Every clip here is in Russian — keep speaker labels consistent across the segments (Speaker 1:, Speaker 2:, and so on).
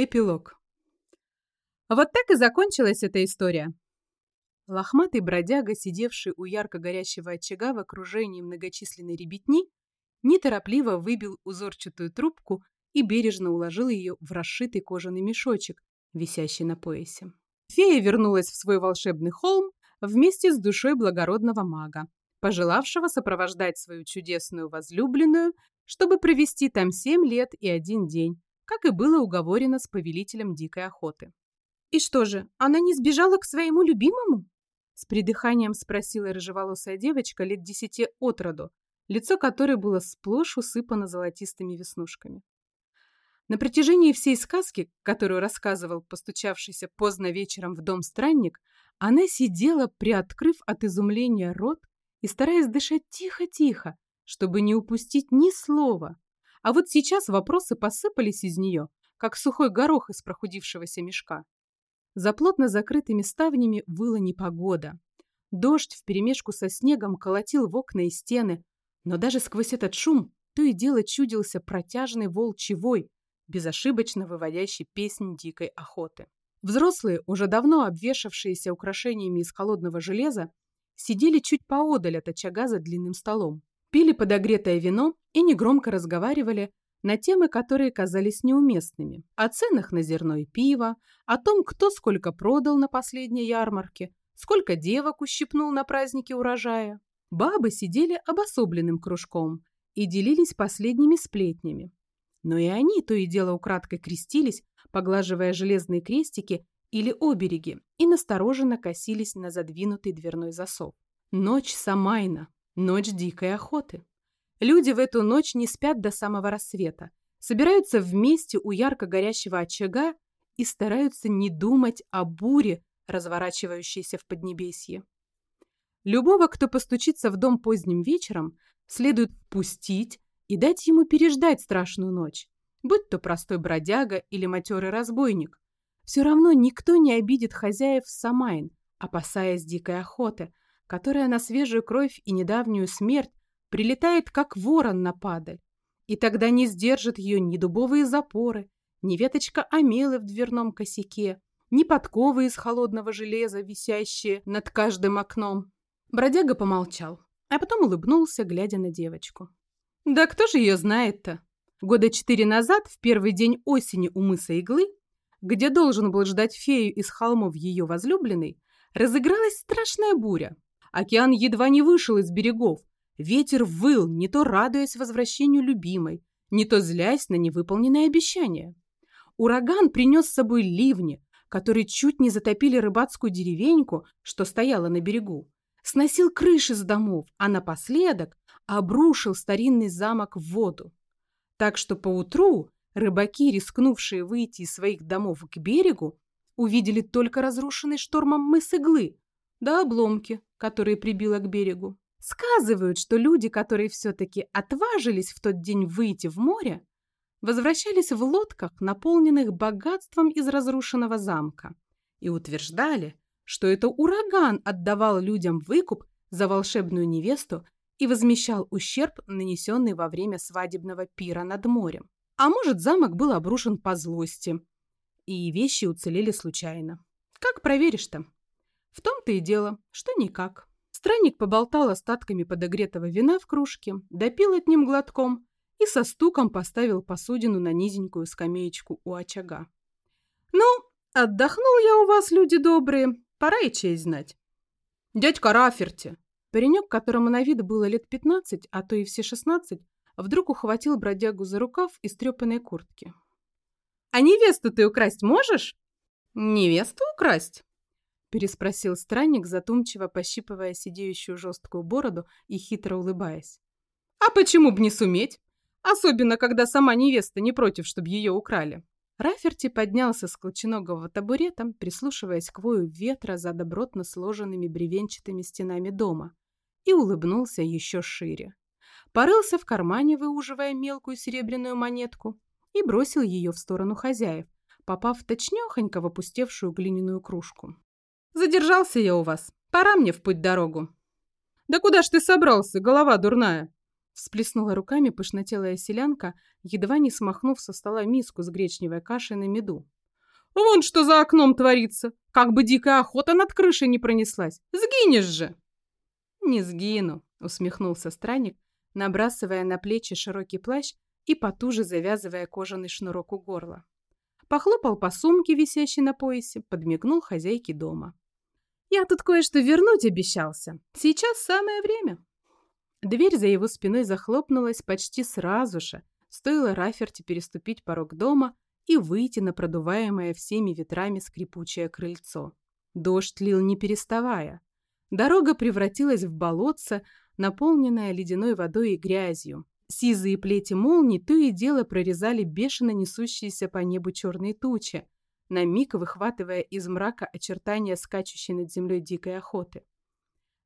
Speaker 1: Эпилог. Вот так и закончилась эта история. Лохматый бродяга, сидевший у ярко горящего очага в окружении многочисленной ребятни, неторопливо выбил узорчатую трубку и бережно уложил ее в расшитый кожаный мешочек, висящий на поясе. Фея вернулась в свой волшебный холм вместе с душой благородного мага, пожелавшего сопровождать свою чудесную возлюбленную, чтобы провести там семь лет и один день, как и было уговорено с повелителем дикой охоты. «И что же, она не сбежала к своему любимому?» С придыханием спросила рыжеволосая девочка лет десяти от роду, лицо которой было сплошь усыпано золотистыми веснушками. На протяжении всей сказки, которую рассказывал постучавшийся поздно вечером в дом странник, она сидела, приоткрыв от изумления рот и стараясь дышать тихо-тихо, чтобы не упустить ни слова. А вот сейчас вопросы посыпались из нее, как сухой горох из прохудившегося мешка. За плотно закрытыми ставнями выла непогода. Дождь вперемешку со снегом колотил в окна и стены, но даже сквозь этот шум то и дело чудился протяжный волчий вой, безошибочно выводящий песнь дикой охоты. Взрослые, уже давно обвешавшиеся украшениями из холодного железа, сидели чуть поодаль от очага за длинным столом пили подогретое вино и негромко разговаривали на темы, которые казались неуместными. О ценах на зерно и пиво, о том, кто сколько продал на последней ярмарке, сколько девок ущипнул на празднике урожая. Бабы сидели обособленным кружком и делились последними сплетнями. Но и они то и дело украдкой крестились, поглаживая железные крестики или обереги, и настороженно косились на задвинутый дверной засов. Ночь Самайна, Ночь дикой охоты. Люди в эту ночь не спят до самого рассвета, собираются вместе у ярко горящего очага и стараются не думать о буре, разворачивающейся в Поднебесье. Любого, кто постучится в дом поздним вечером, следует впустить и дать ему переждать страшную ночь, будь то простой бродяга или матерый разбойник. Все равно никто не обидит хозяев Самайн, опасаясь дикой охоты, которая на свежую кровь и недавнюю смерть прилетает, как ворон на падаль. И тогда не сдержат ее ни дубовые запоры, ни веточка омелы в дверном косяке, ни подковы из холодного железа, висящие над каждым окном. Бродяга помолчал, а потом улыбнулся, глядя на девочку. Да кто же ее знает-то? Года четыре назад, в первый день осени у мыса Иглы, где должен был ждать фею из холмов ее возлюбленной, разыгралась страшная буря. Океан едва не вышел из берегов. Ветер выл, не то радуясь возвращению любимой, не то злясь на невыполненное обещание. Ураган принес с собой ливни, которые чуть не затопили рыбацкую деревеньку, что стояла на берегу. Сносил крыши с домов, а напоследок обрушил старинный замок в воду. Так что поутру рыбаки, рискнувшие выйти из своих домов к берегу, увидели только разрушенный штормом мыс иглы, да обломки, которые прибило к берегу. Сказывают, что люди, которые все-таки отважились в тот день выйти в море, возвращались в лодках, наполненных богатством из разрушенного замка, и утверждали, что это ураган отдавал людям выкуп за волшебную невесту и возмещал ущерб, нанесенный во время свадебного пира над морем. А может, замок был обрушен по злости, и вещи уцелели случайно. Как проверишь-то? В том-то и дело, что никак. Странник поболтал остатками подогретого вина в кружке, допил от ним глотком и со стуком поставил посудину на низенькую скамеечку у очага. «Ну, отдохнул я у вас, люди добрые, пора и честь знать. Дядька Раферти!» Паренек, которому на вид было лет пятнадцать, а то и все шестнадцать, вдруг ухватил бродягу за рукав из трепанной куртки. «А невесту ты украсть можешь?» «Невесту украсть?» Переспросил странник, затумчиво пощипывая сидеющую жесткую бороду и хитро улыбаясь. «А почему б не суметь? Особенно, когда сама невеста не против, чтобы ее украли». Раферти поднялся с колченогого табурета, прислушиваясь к вою ветра за добротно сложенными бревенчатыми стенами дома, и улыбнулся еще шире. Порылся в кармане, выуживая мелкую серебряную монетку, и бросил ее в сторону хозяев, попав точнёхонько в опустевшую глиняную кружку. Задержался я у вас. Пора мне в путь дорогу. Да куда ж ты собрался, голова дурная? Всплеснула руками пышнотелая селянка, едва не смахнув со стола миску с гречневой кашей на меду. «Вон что за окном творится! Как бы дикая охота над крышей не пронеслась! Сгинешь же!» «Не сгину», — усмехнулся странник, набрасывая на плечи широкий плащ и потуже завязывая кожаный шнурок у горла. Похлопал по сумке, висящей на поясе, подмигнул хозяйке дома. «Я тут кое-что вернуть обещался. Сейчас самое время». Дверь за его спиной захлопнулась почти сразу же, стоило Раферти переступить порог дома и выйти на продуваемое всеми ветрами скрипучее крыльцо. Дождь лил не переставая. Дорога превратилась в болотце, наполненное ледяной водой и грязью. Сизые плети молний то и дело прорезали бешено несущиеся по небу черные тучи, на миг выхватывая из мрака очертания скачущей над землей дикой охоты.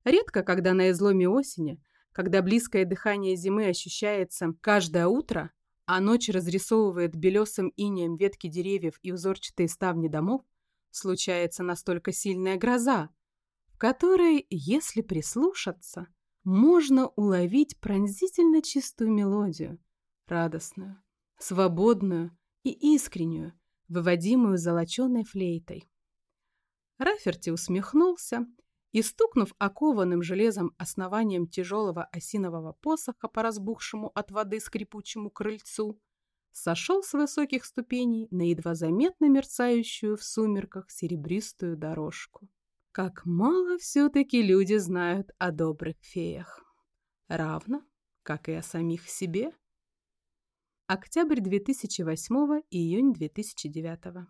Speaker 1: Редко, когда на изломе осени когда близкое дыхание зимы ощущается каждое утро, а ночь разрисовывает белесым инеем ветки деревьев и узорчатые ставни домов, случается настолько сильная гроза, в которой, если прислушаться, можно уловить пронзительно чистую мелодию, радостную, свободную и искреннюю, выводимую золоченой флейтой. Раферти усмехнулся и, стукнув окованным железом основанием тяжелого осинового посоха по разбухшему от воды скрипучему крыльцу, сошел с высоких ступеней на едва заметно мерцающую в сумерках серебристую дорожку. Как мало все-таки люди знают о добрых феях. Равно, как и о самих себе. Октябрь 2008, июнь 2009.